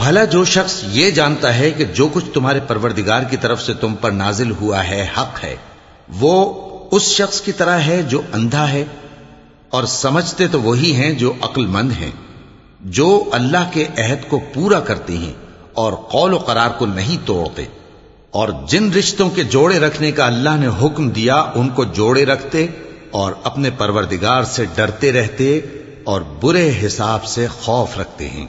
भला जो शख्स ये जानता है कि जो कुछ तुम्हारे परवरदिगार की तरफ से तुम पर नाजिल हुआ है हक है वो उस शख्स की तरह है जो अंधा है और समझते तो वही हैं जो अक्लमंद हैं जो अल्लाह के अहद को पूरा करते हैं और कौल करार को नहीं तोड़ते और जिन रिश्तों के जोड़े रखने का अल्लाह ने हुक्म दिया उनको जोड़े रखते और अपने परवरदिगार से डरते रहते और बुरे हिसाब से खौफ रखते हैं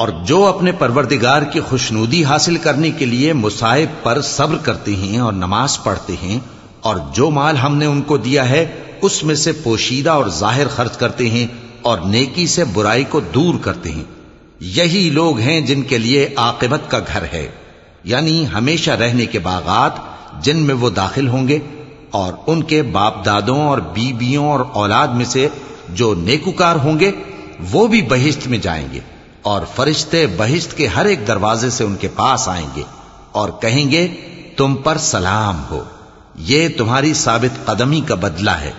और जो अपने परवरदिगार की खुशनुदी हासिल करने के लिए मुसाहिब पर सब्र करते हैं और नमाज पढ़ते हैं और जो माल हमने उनको दिया है उसमें से पोशीदा और जाहिर खर्च करते हैं और नेकी से बुराई को दूर करते हैं यही लोग हैं जिनके लिए आकिबत का घर है यानी हमेशा रहने के बागात जिनमें वो दाखिल होंगे और उनके बाप दादों और बीबियों और औलाद में से जो नेकुकार होंगे, वो भी बहिश्त में जाएँगे और फरिश्ते बहिश्त के हर एक दरवाजे से उनके पास आएँगे और कहेंगे, तुम पर सलाम हो। ये तुम्हारी साबित कदमी का बदला है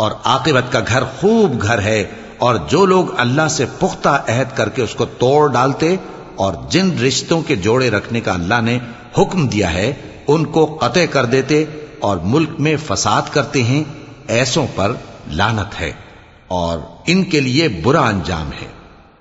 और आकिबत का घर खूब घर है और जो लोग अल्लाह से पुख्ता अहद करके उसको तोड़ डालते और जिन रिश्तों के जोड़े रखने का अल्लाह ने हुक्म दिया है, उनको कते कर देते और मुल्क में फसाद करते हैं ऐसों पर लानत है और इनके लिए बुरा अंजाम है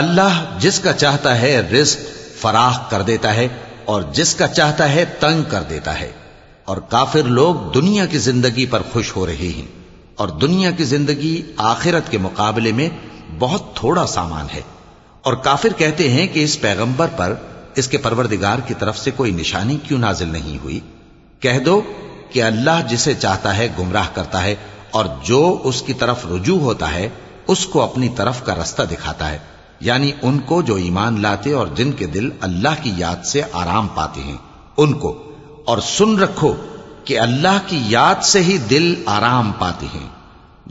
अल्लाह जिसका चाहता है रिस्क फराख कर देता है और जिसका चाहता है तंग कर देता है। और काफिर लोग दुनिया की ज़िंदगी पर खुश हो रहे हैं और दुनिया की ज़िंदगी आखिरत के मुकाबले में बहुत थोड़ा सामान है। और काफिर कहते हैं कि इस पैगंबर पर, इसके परवरदिगार की तरफ़ से कोई निशानी क्यों नाजिल नहीं हुई? कह दो कि अल्लाह जिसे चाहता है गुमराह करता है और जो उसकी तरफ़ रुजू होता है, उसको अपनी तरफ़ का रास्ता दिखाता है। यानी उनको जो ईमान लाते और जिनके दिल अल्लाह की याद से आराम पाते हैं, उनको। और सुन रखो कि अल्लाह की याद से ही दिल आराम पाते हैं।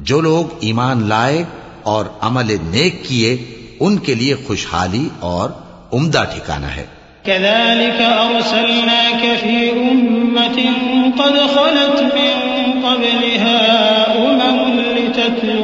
जो लोग ईमान लाए और अमल नेक किए, उनके लिए खुशहाली और उम्दा ठिकाना है। लितत्लु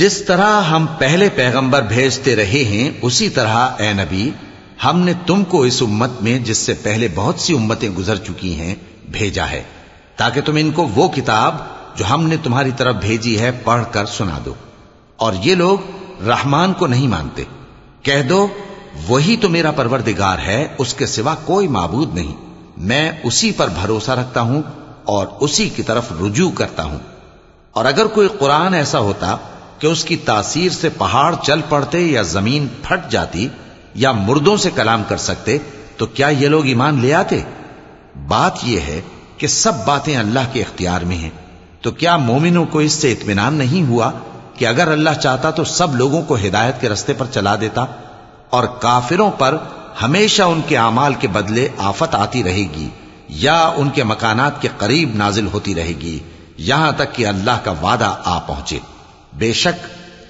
जिस तरह हम पहले पैगंबर भेजते रहे हैं उसी तरह ए नबी हमने तुमको इस उम्मत में जिससे पहले बहुत सी उम्मतें गुजर चुकी हैं भेजा है ताकि तुम इनको वो किताब जो हमने तुम्हारी तरफ भेजी है पढ़कर सुना दो और ये लोग रहमान को नहीं मानते कह दो वही तो मेरा परवरदिगार है, उसके सिवा कोई माबूद नहीं। मैं उसी पर भरोसा रखता हूँ और उसी की तरफ़ रुजू करता हूँ। और अगर कोई कुरान ऐसा होता कि उसकी तासीर से पहाड़ चल पड़ते या ज़मीन फट जाती या मुर्दों से कलाम कर सकते तो क्या ये लोग ईमान ले आते? बात यह है कि सब बातें अल्लाह के इख्तियार में हैं। तो क्या मोमिनों को इससे इत्मीनान नहीं हुआ कि अगर अल्लाह चाहता तो सब लोगों को हिदायत के रस्ते पर चला देता? और काफिरों पर हमेशा उनके अमाल के बदले आफत आती रहेगी, या उनके मकानात के करीब नाजिल होती रहेगी, यहाँ तक कि अल्लाह का वादा आ पहुँचे। बेशक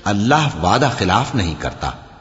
अल्लाह वादा खिलाफ नहीं करता।